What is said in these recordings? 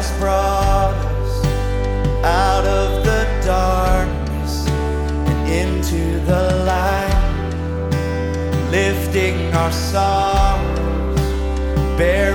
has brought us out of the darkness and into the light, lifting our sorrows, bearing.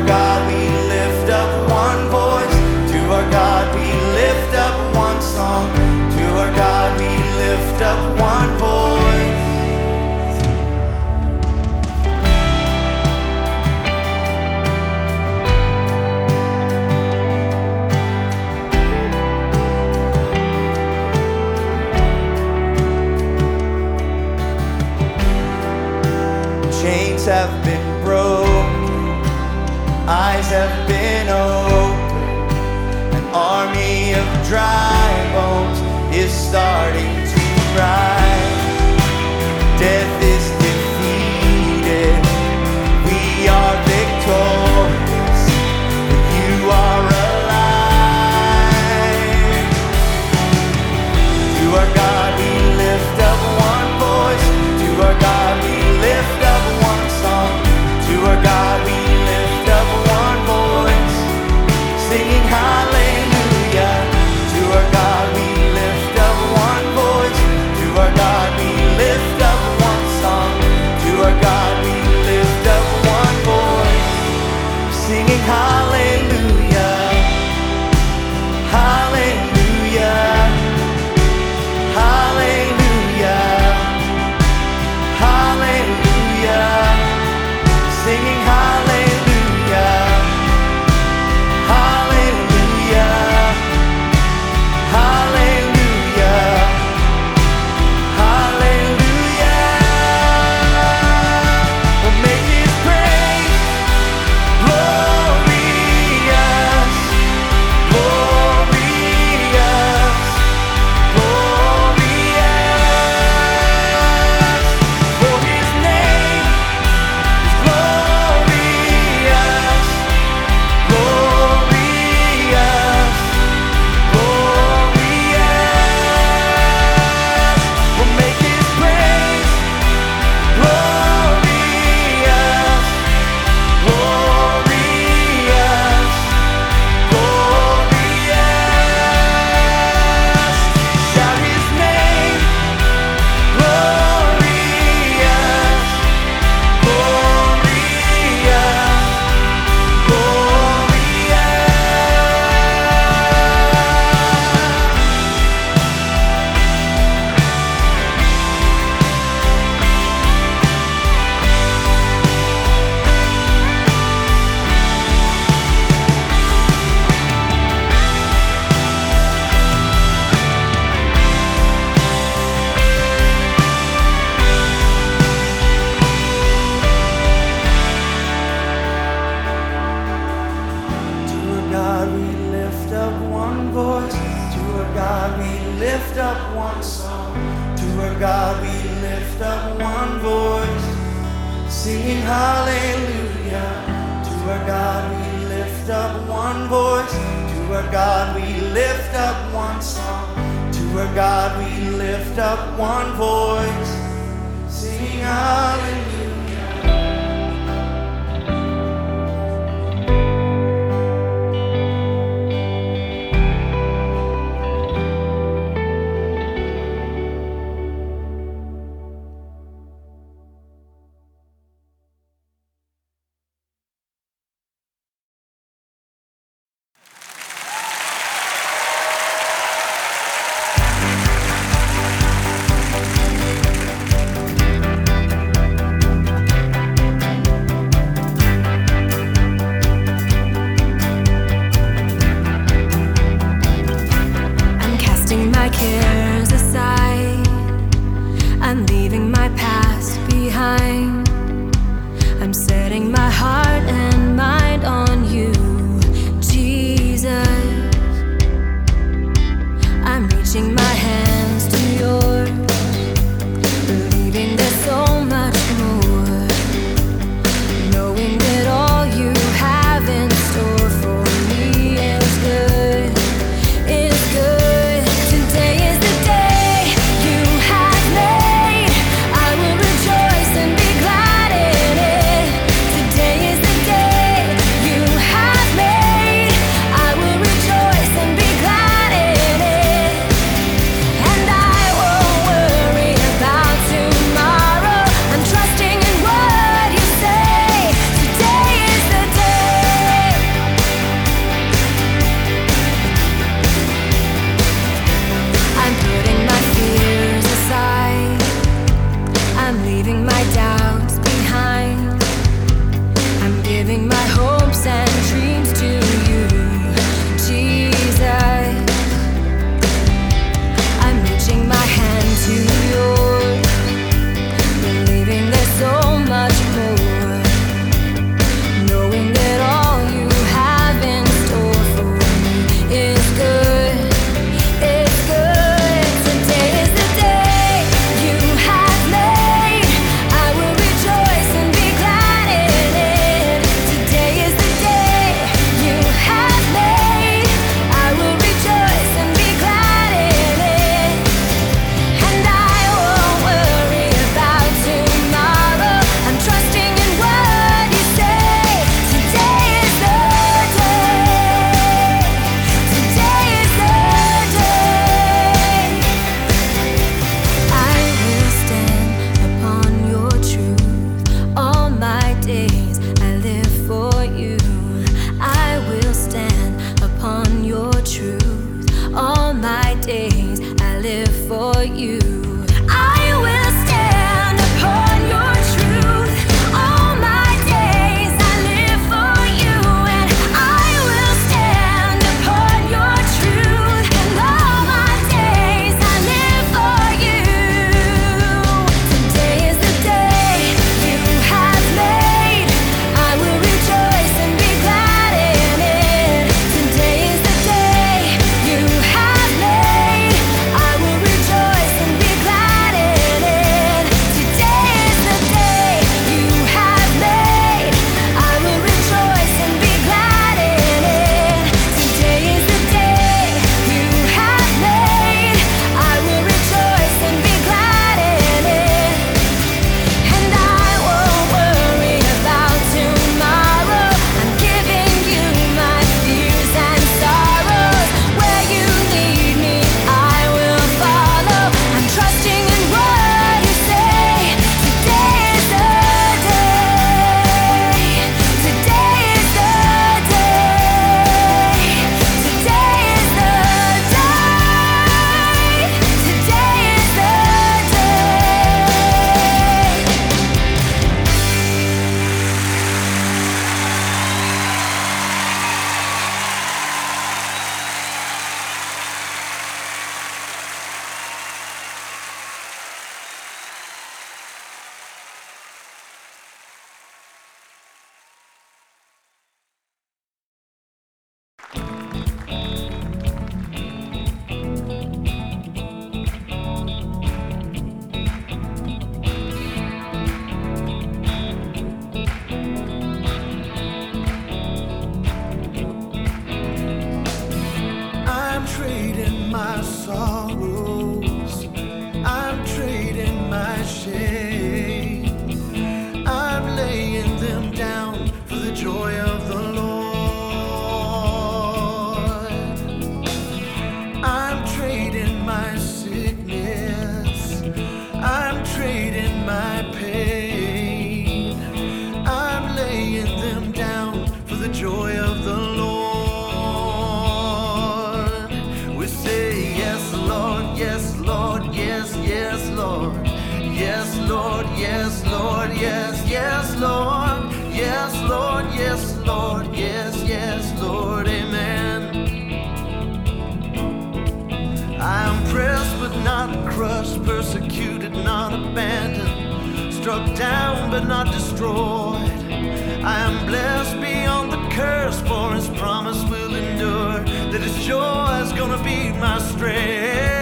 God. Hallelujah. To our God we lift up one voice. To our God we lift up one song. To our God we lift up one voice. Sing hallelujah. yes, Lord, yes, yes, Lord, yes, Lord, yes, Lord, yes, yes, Lord, amen. I am pressed but not crushed, persecuted, not abandoned, struck down but not destroyed. I am blessed beyond the curse, for his promise will endure, that his joy is gonna be my strength.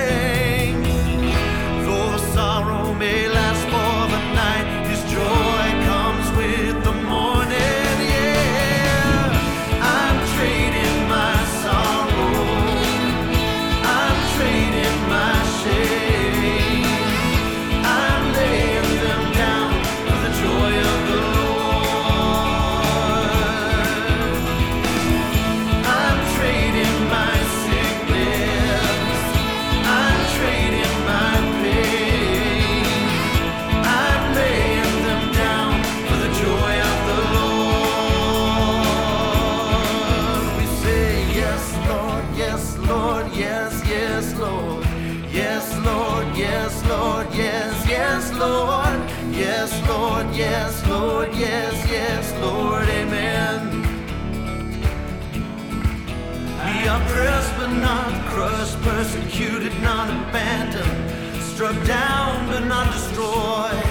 Yes, Lord, yes, yes, Lord, amen. We are pressed but not crushed, persecuted, not abandoned, struck down but not destroyed.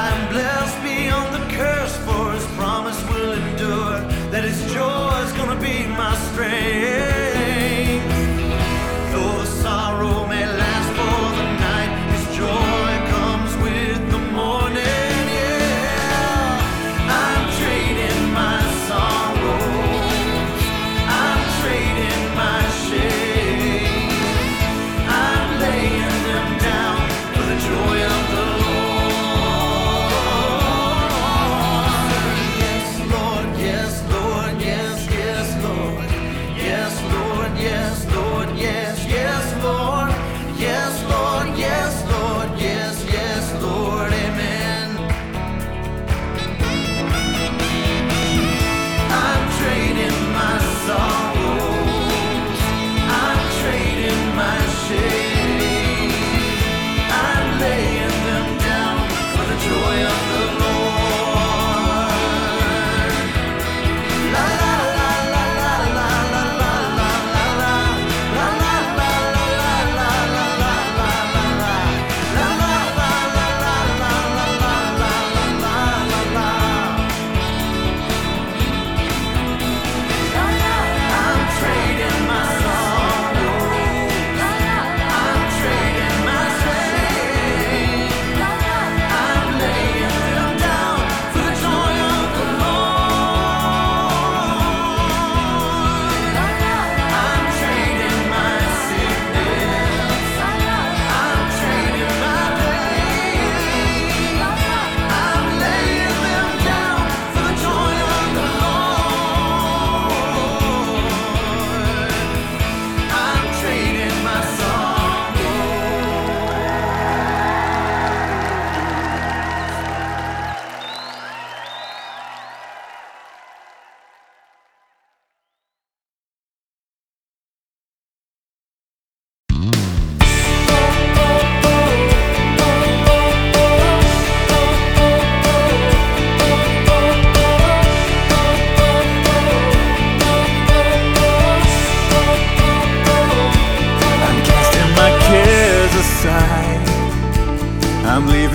I am blessed beyond the curse, for his promise will endure, that his joy is gonna be my strength.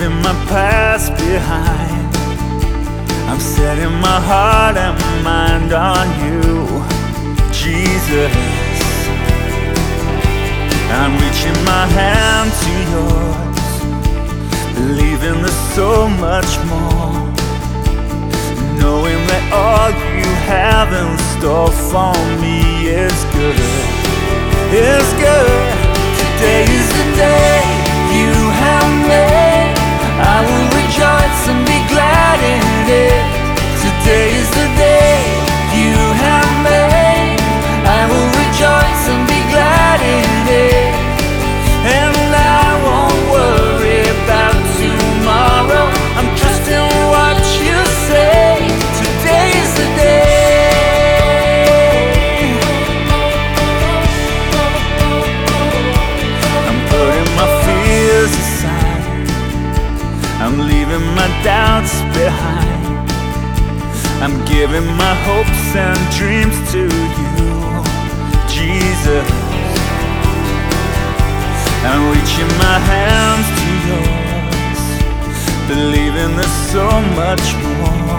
Leaving my past behind. I'm setting my heart and mind on you, Jesus. I'm reaching my hand to yours, believing there's so much more. Knowing that all you have in store for me is good is good. Today is the day giving my hopes and dreams to you, Jesus. I'm reaching my hands to yours, believing there's so much more,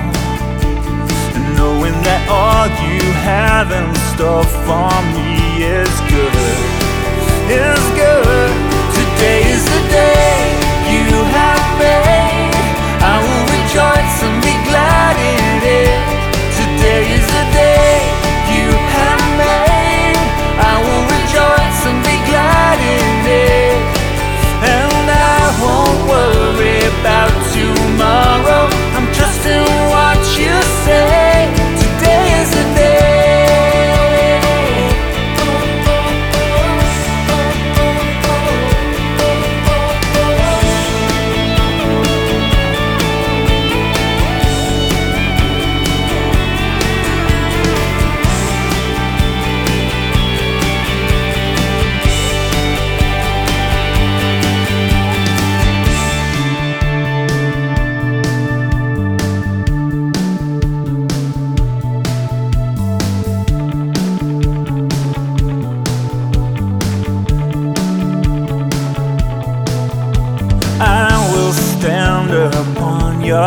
and knowing that all you have in store for me is good, is good. Today is the day you have made. I will rejoice and be glad in it. Today is the day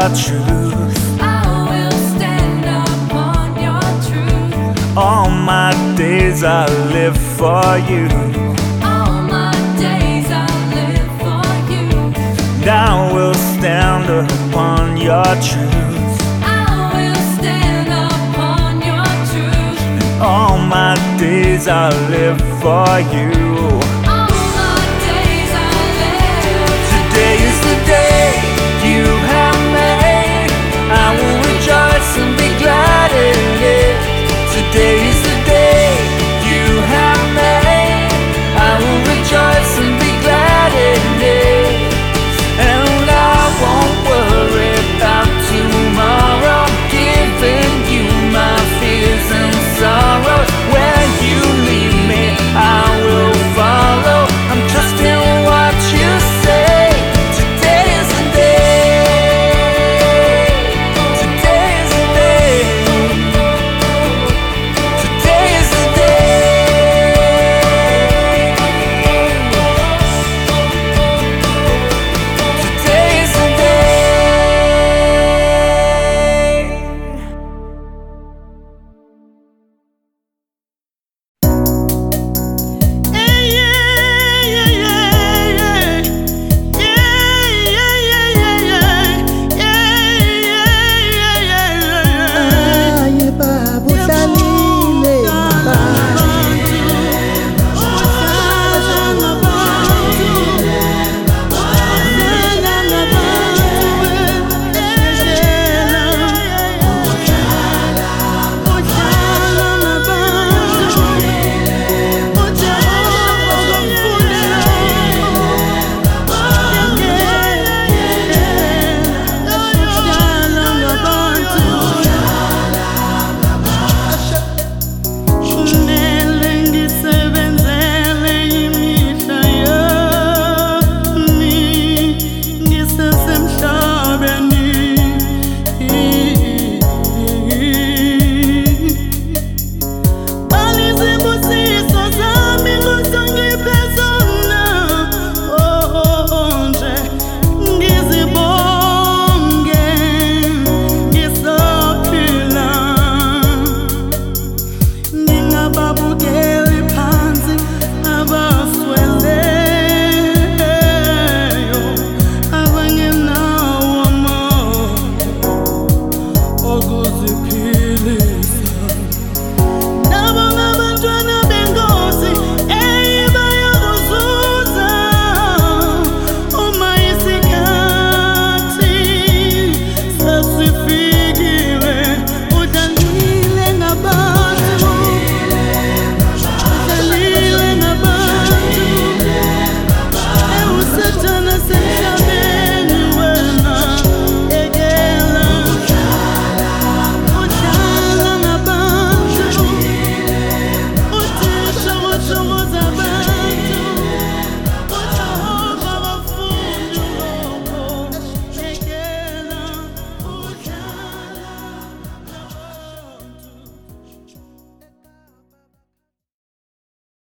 your truth. I will stand upon your truth. All my days I live for you. All my days I live for you. And I will stand upon your truth. I will stand upon your truth. All my days I live for you.